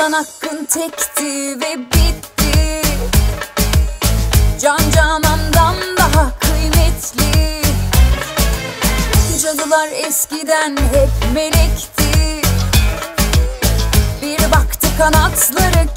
Kalan hakkın tekti ve bitti. Can canandan daha kıymetli. Cadılar eskiden hep melekti. Bir baktı kanatları